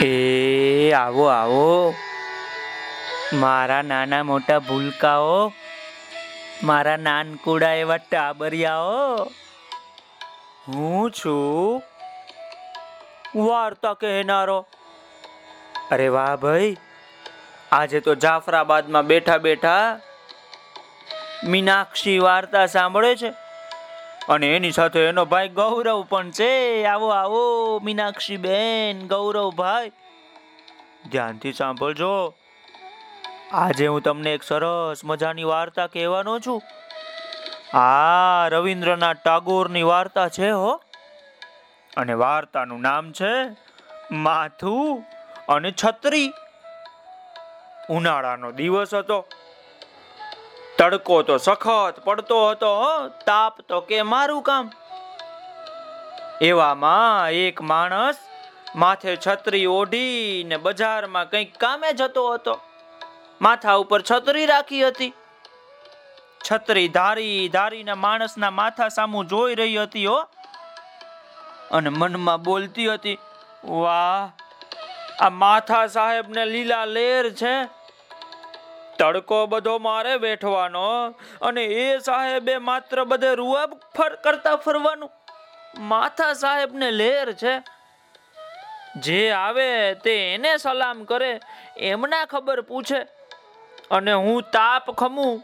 એ, આવો આવો. મારા નાના મોટા ભૂલકાઓ, મારા નાનકુડા એવા ટાબરિયાઓ. હું છું વાર્તા કહેનારો. અરે વાહ ભાઈ, આજે તો જાફરાબાદમાં બેઠા બેઠા મીનાક્ષી વાર્તા સાંભળે છે. અને એની સાથે એનો ભાઈ ગૌરવ પણ છે. આવો આવો મીનાક્ષી બેન ગૌરવ ભાઈ ધ્યાનથી સાંભળજો. આજે હું તમને એક સરસ મજાની વાર્તા કહેવાનો છું. આ રવિન્દ્રનાથ ટાગોરની વાર્તા છે, હો. અને વાર્તાનું નામ છે, માથું અને છત્રી. ઉનાળાનો દિવસ હતો. તડકો તો સખત પડતો હતો તાપ તો કે મારું કામ. એવામાં એક માણસ માથે છત્રી ઓઢીને બજારમાં કંઈક કામે જતો હતો. માથા ઉપર છત્રી રાખી હતી. છત્રી ધારી ધારીને માણસના માથા સામું જોઈ રહી હતી, હો. અને મનમાં બોલતી હતી, વાહ, આ માથા સાહેબને લીલા લેર છે. તડકો બધો મારે વેઠવાનો અને એ સાહેબે માત્ર બધે રૂઆબ ફર, કરતા ફરવાનું. માથા સાહેબને લેર છે. જે આવે તે એને સલામ કરે, એમના ખબર પૂછે. અને હું તાપ ખમું,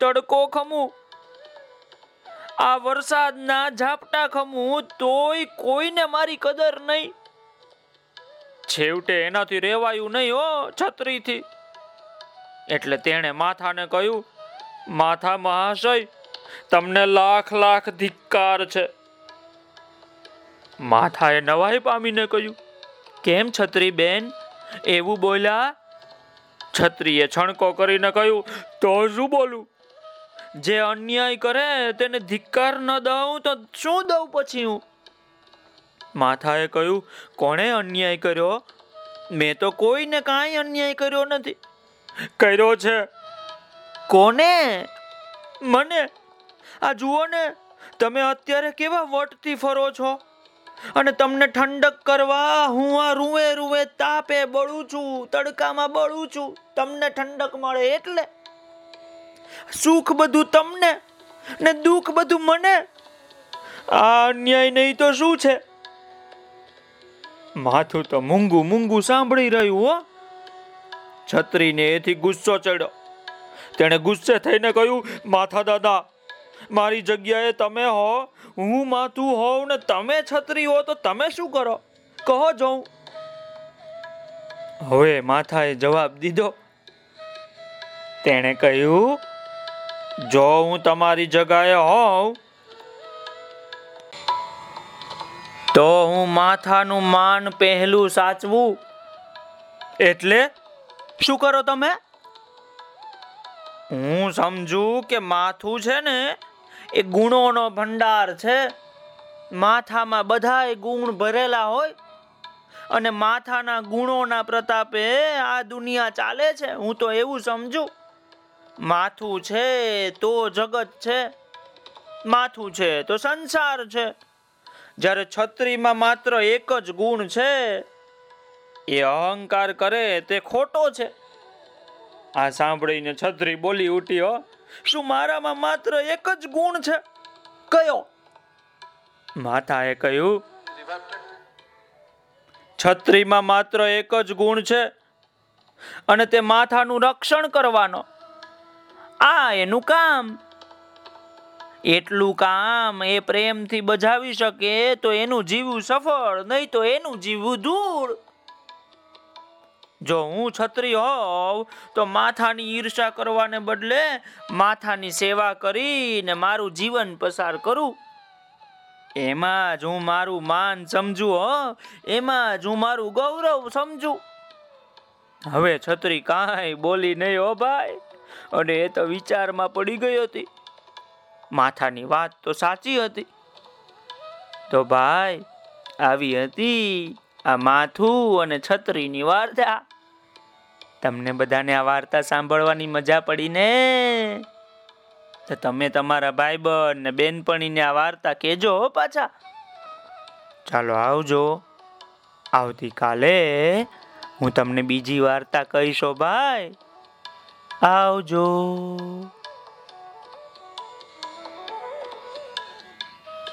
તડકો ખમું. આ વરસાદના ઝાપટા ખમું, તોય કોઈને મારી કદર નહીં. છેવટે એનાથી રેવાયું નહીં હો છત્રીથી. એટલે તેણે માથાને કહ્યું, માથા મહાશય, તમને લાખ લાખ ધિક્કાર છે. માથાએ નવાઈ પામીને કહ્યું, કેમ છત્રી બેન? એવું બોલ્યા? છત્રીએ છણકો કરીને કહ્યું, તો શું બોલું. જે અન્યાય કરે તેને ધિક્કાર ન દઉં તો શું દઉં પછી હું? માથાએ કહ્યું, કોણે અન્યાય કર્યો? મેં તો કોઈને કાંઈ અન્યાય કર્યો નથી. કર્યો છે. કોને? મને. આ જુઓ ને તમે અત્યારે કેવા વટથી ફરો છો? અને તમને ઠંડક કરવા હું આ રૂવે રૂવે તાપે બળું છું તડકામાં બળું છું. તમને ઠંડક મળે એટલે? સુખ બધું તમને ને દુઃખ બધું મને? આ અન્યાય નહીં તો શું છે? માથું તો મૂંગું મૂંગું સાંભળી રહ્યું હો. છત્રીને એથી ગુસ્સો ચડ્યો. તેણે ગુસ્સે થઈને કહ્યું, માથા દાદા, મારી જગ્યાએ તમે હો, હું માથું હોઉં ને તમે છત્રી હો, તો તમે શું કરો? કહો જોઉં. હવે માથાએ જવાબ દીધો. તેણે કહ્યું, જો હું તમારી જગાએ હોઉં, તો હું માથાનું માન પહેલું સાચવું. એટલે શું કરો તમે? હું સમજુ કે માથું છે ને, એ ગુણોનો ભંડાર છે. માથામાં બધા ગુણ ભરેલા હોય અને માથાના ગુણોના પ્રતાપે આ દુનિયા ચાલે છે. હું તો એવું સમજુ. માથું છે તો જગત છે. માથું છે તો સંસાર છે. જ્યારે છત્રીમાં માત્ર એક જ ગુણ છે એ અહંકાર કરે તે ખોટો છે. આ સાંભળીને છત્રી બોલી ઉઠી, હો, શું મારામાં માત્ર એક જ ગુણ છે? કયો? માતાએ કહ્યું, છત્રીમાં માત્ર એક જ ગુણ છે અને તે માથાનું રક્ષણ કરવાનો. આ એનું કામ. એટલું કામ એ પ્રેમથી બજાવી શકે તો એનું જીવવું સફળ, નહીં તો એનું જીવવું ધૂળ. જો હું છત્રી હોવ તો માથાની ઈર્ષા કરવાને બદલે માથાની સેવા કરીને મારું જીવન પસાર કરું. એમાં જ હું મારું માન સમજુ, હો. એમાં જ હું મારું ગૌરવ સમજુ. હવે છત્રી કાંઈ બોલી નહીં, હો ભાઈ. અને એ તો વિચારમાં પડી ગઈ હતી. માથાની વાત તો સાચી હતી. તો ભાઈ, આવી હતી આ માથું અને છત્રીની વાર્તા. તમને બધાને આ વાર્તા સાંભળવાની મજા પડી ને? તો તમે તમારા ભાઈબંધ ને બેનપણીને આ વાર્તા કહેજો પાછા. ચાલો આવજો. આવતીકાલે હું તમને બીજી વાર્તા કહીશો ભાઈ. આવજો.